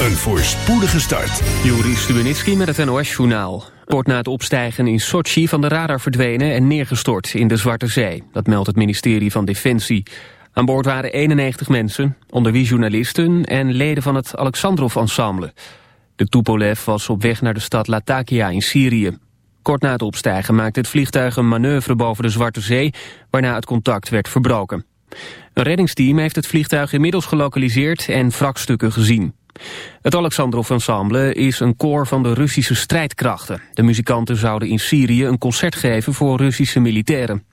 Een voorspoedige start. Juri Stubenitski met het NOS-journaal. Wordt na het opstijgen in Sochi van de radar verdwenen en neergestort in de Zwarte Zee. Dat meldt het ministerie van Defensie. Aan boord waren 91 mensen, onder wie journalisten en leden van het Alexandrov-ensemble. De Tupolev was op weg naar de stad Latakia in Syrië. Kort na het opstijgen maakte het vliegtuig een manoeuvre boven de Zwarte Zee... waarna het contact werd verbroken. Een reddingsteam heeft het vliegtuig inmiddels gelokaliseerd en wrakstukken gezien. Het Alexandrov-ensemble is een koor van de Russische strijdkrachten. De muzikanten zouden in Syrië een concert geven voor Russische militairen.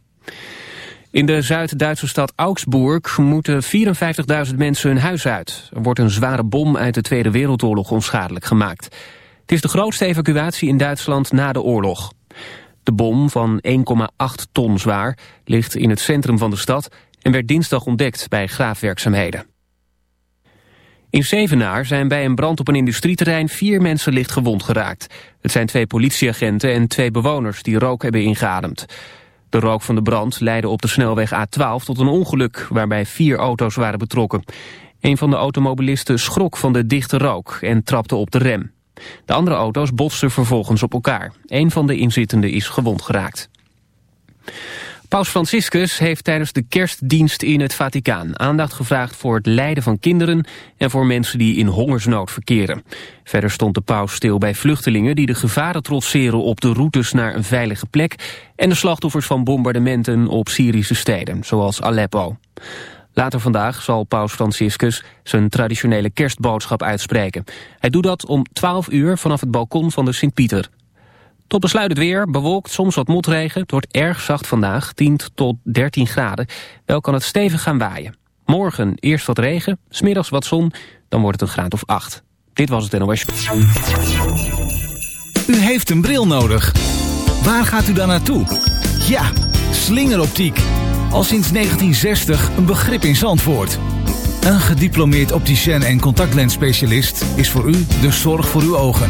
In de Zuid-Duitse stad Augsburg moeten 54.000 mensen hun huis uit. Er wordt een zware bom uit de Tweede Wereldoorlog onschadelijk gemaakt. Het is de grootste evacuatie in Duitsland na de oorlog. De bom van 1,8 ton zwaar ligt in het centrum van de stad... en werd dinsdag ontdekt bij graafwerkzaamheden. In Zevenaar zijn bij een brand op een industrieterrein vier mensen licht gewond geraakt. Het zijn twee politieagenten en twee bewoners die rook hebben ingeademd. De rook van de brand leidde op de snelweg A12 tot een ongeluk waarbij vier auto's waren betrokken. Een van de automobilisten schrok van de dichte rook en trapte op de rem. De andere auto's botsten vervolgens op elkaar. Een van de inzittenden is gewond geraakt. Paus Franciscus heeft tijdens de kerstdienst in het Vaticaan aandacht gevraagd voor het lijden van kinderen en voor mensen die in hongersnood verkeren. Verder stond de paus stil bij vluchtelingen die de gevaren trotseren op de routes naar een veilige plek en de slachtoffers van bombardementen op Syrische steden, zoals Aleppo. Later vandaag zal paus Franciscus zijn traditionele kerstboodschap uitspreken. Hij doet dat om 12 uur vanaf het balkon van de Sint-Pieter. Tot besluit het weer, bewolkt, soms wat motregen. Het wordt erg zacht vandaag, 10 tot 13 graden. Wel kan het stevig gaan waaien. Morgen eerst wat regen, smiddags wat zon, dan wordt het een graad of 8. Dit was het NOS. U heeft een bril nodig. Waar gaat u dan naartoe? Ja, slingeroptiek. Al sinds 1960 een begrip in Zandvoort. Een gediplomeerd opticien en contactlensspecialist is voor u de zorg voor uw ogen.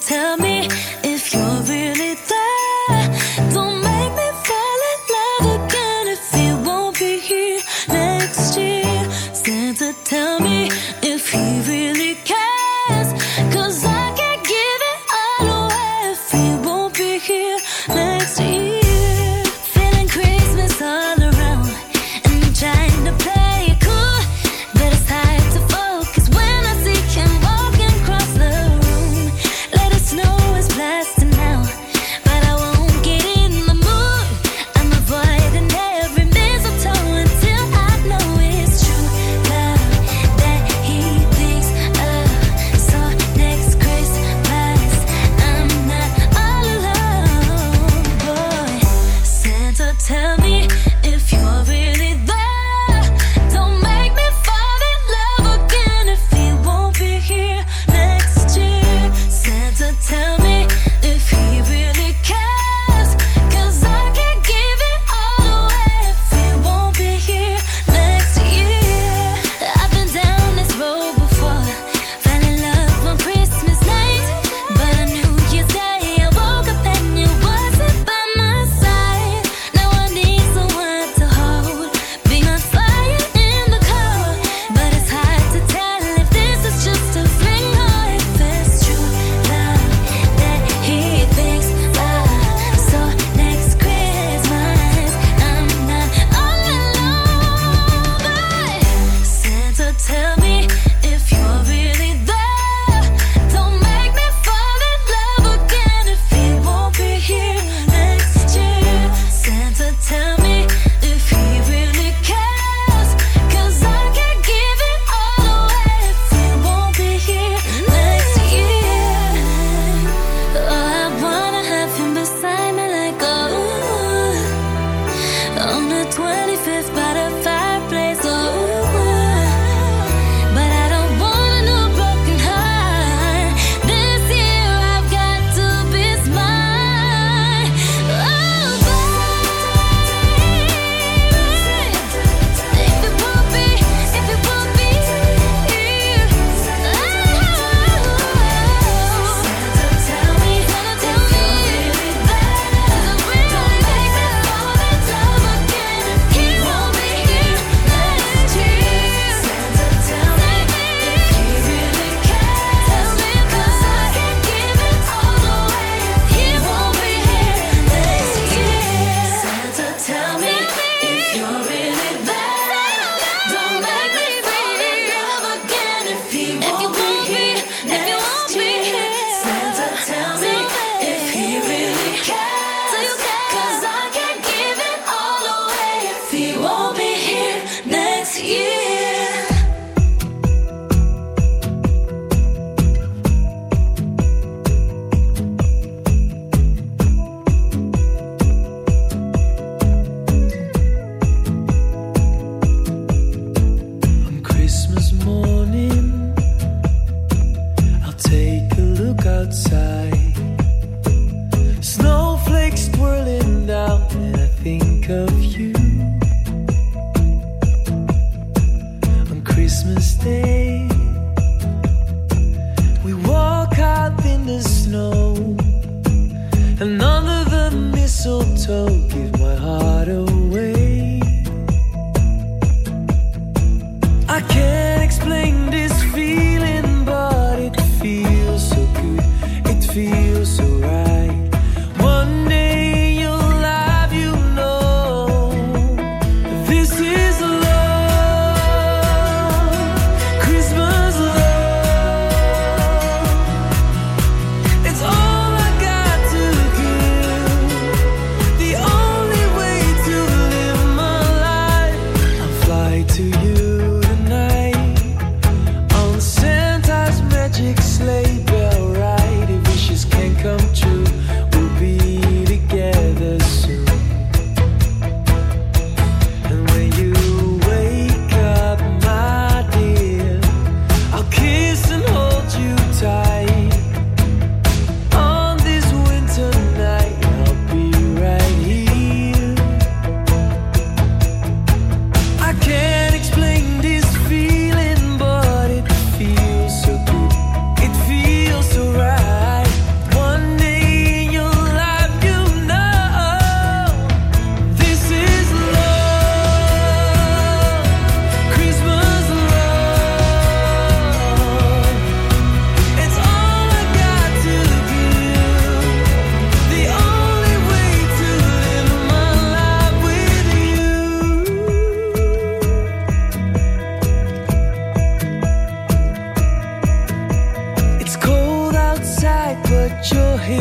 tell me Christmas Day. We walk out in the snow and under the mistletoe.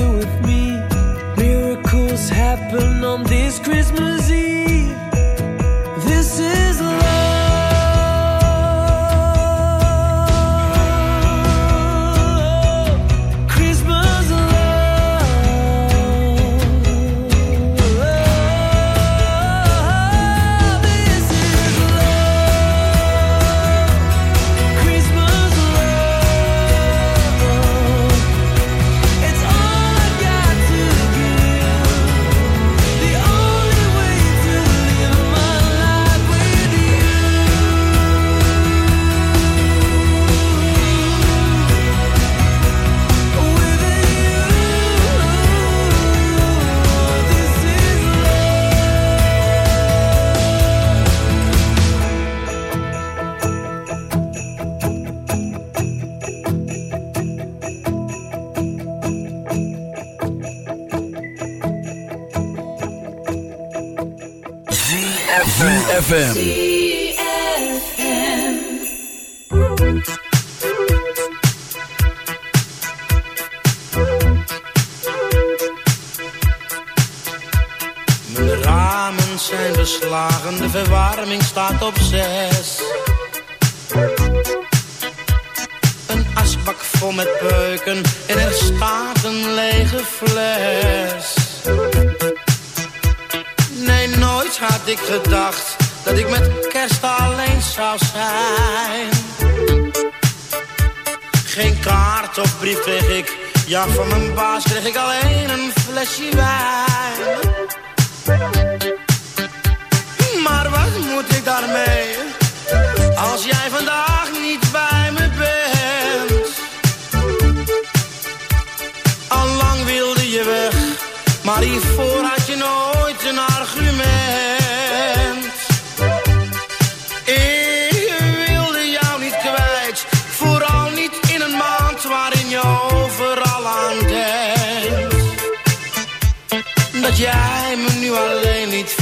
Here with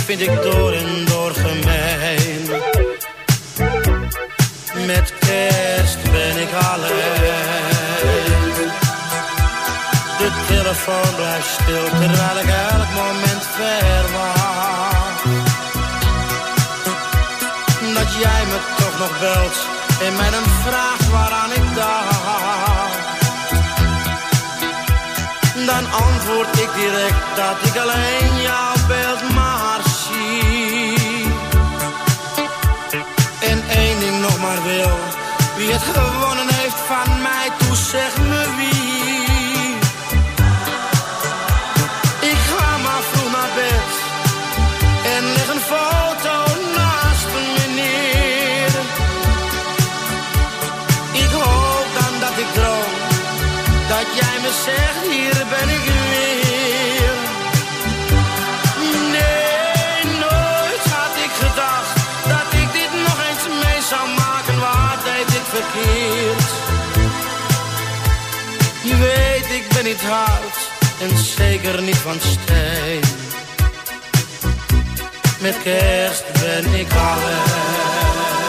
vind ik door en door gemeen. Met kerst ben ik alleen. De telefoon blijft stil terwijl ik elk moment verwacht. Dat jij me toch nog belt en mij dan vraagt waaraan ik dacht dan antwoord ik direct dat ik alleen jouw beeld wie het gewonnen niet hout en zeker niet van steen. Met kerst ben ik alleen.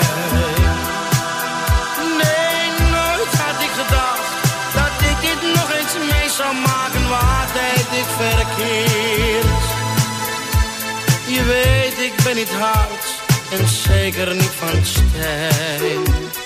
zou maken waarheid ik verkeerd. Je weet, ik ben niet hard en zeker niet van stijl.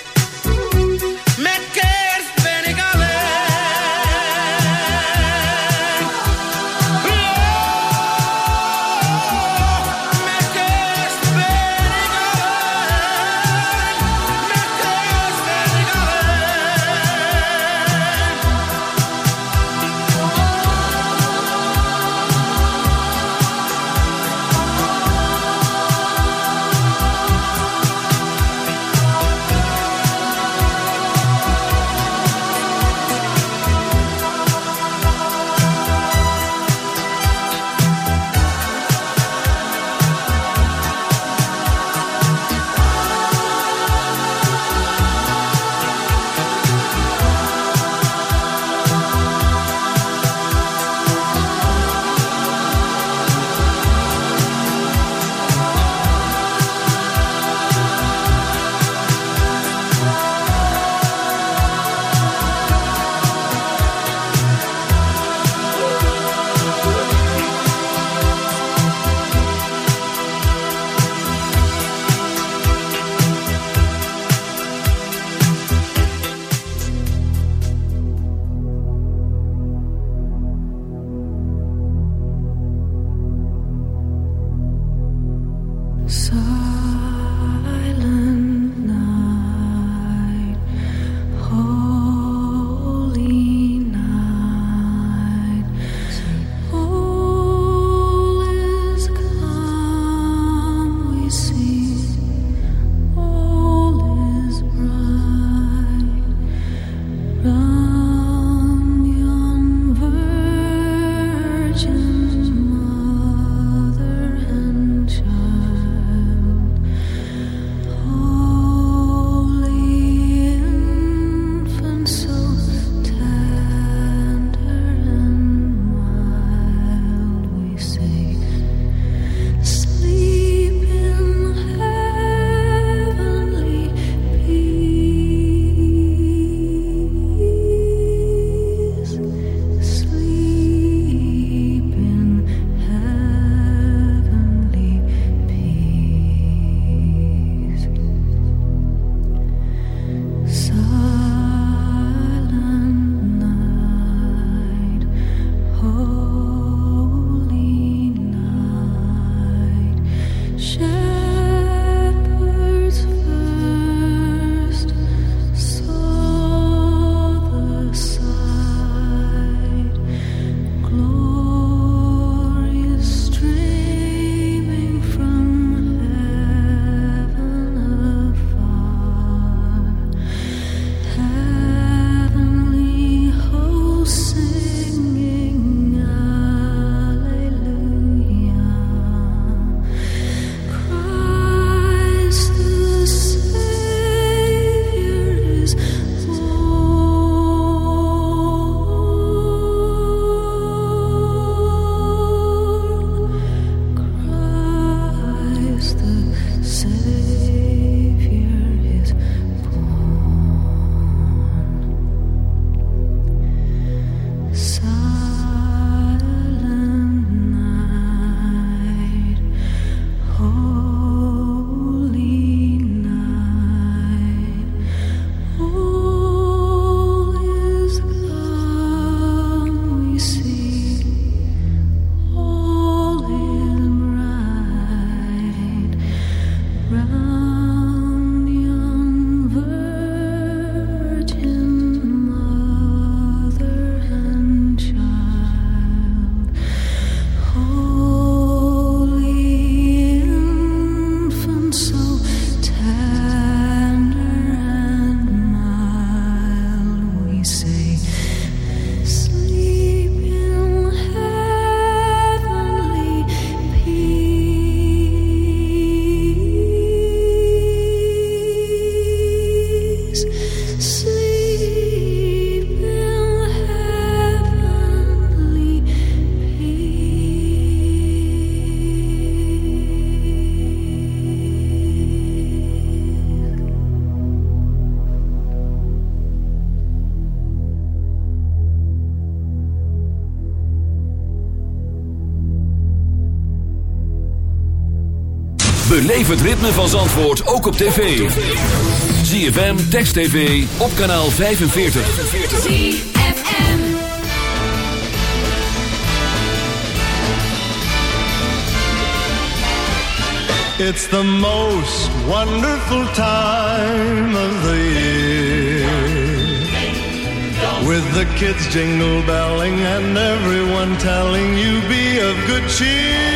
Beleef het ritme van Zandvoort ook op tv. ZFM, Text TV, op kanaal 45. It's the most wonderful time of the year. With the kids jingle belling and everyone telling you be of good cheer.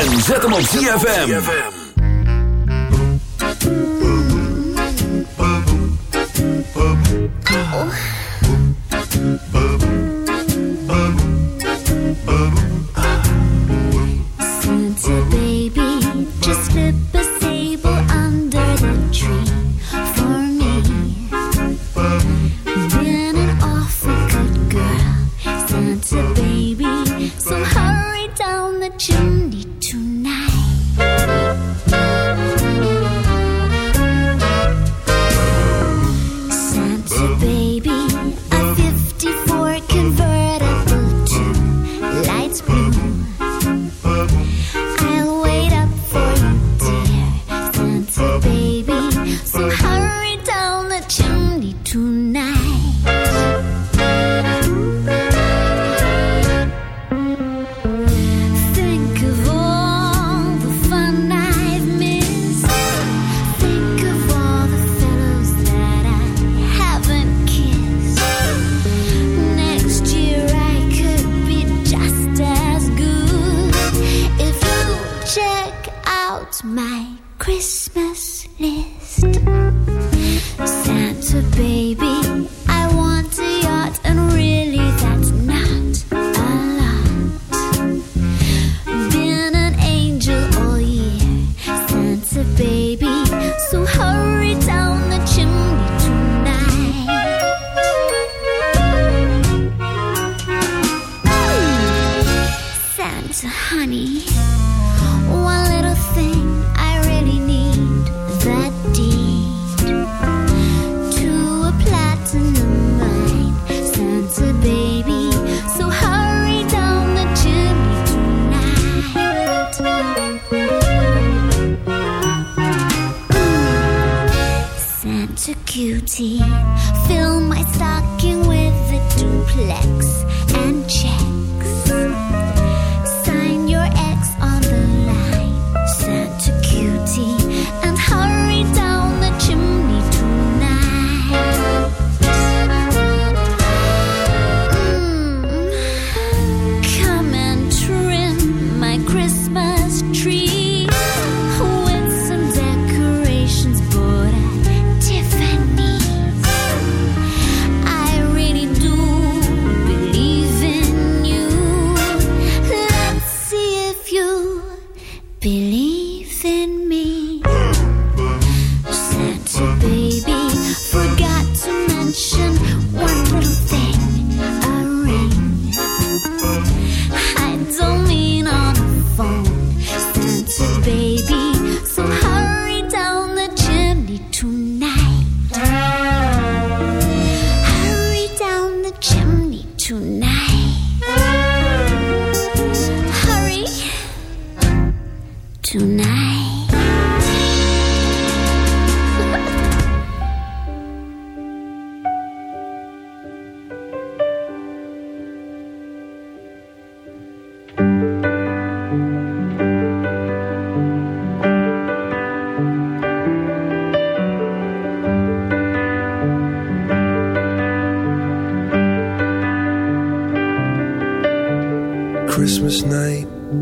en zet hem op ZFM.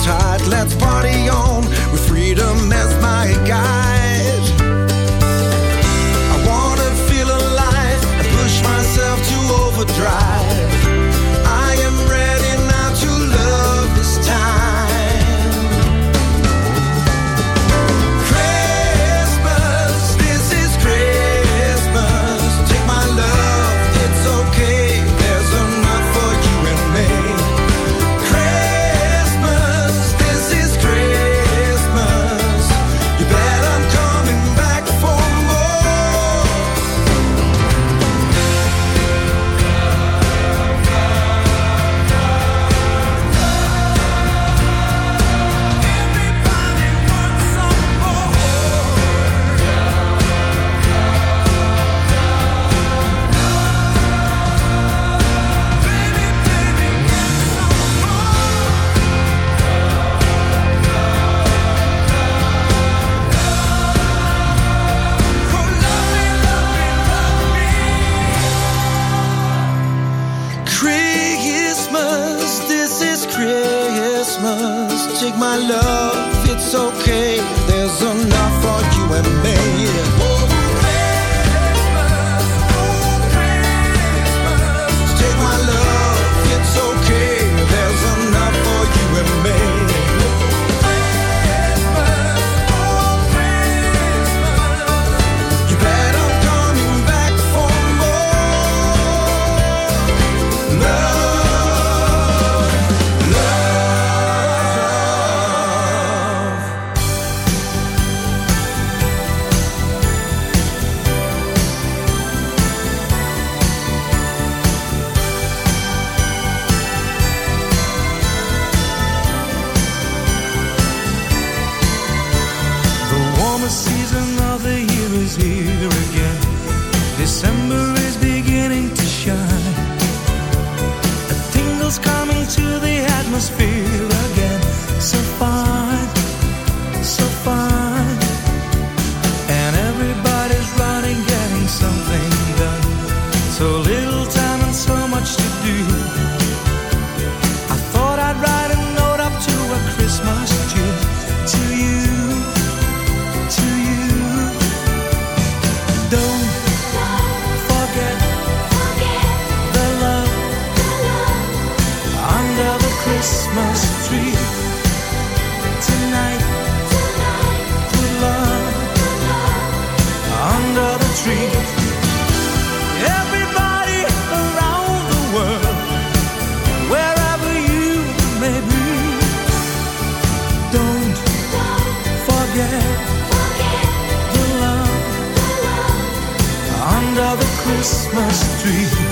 tight, let's party on with freedom. Christmas tree.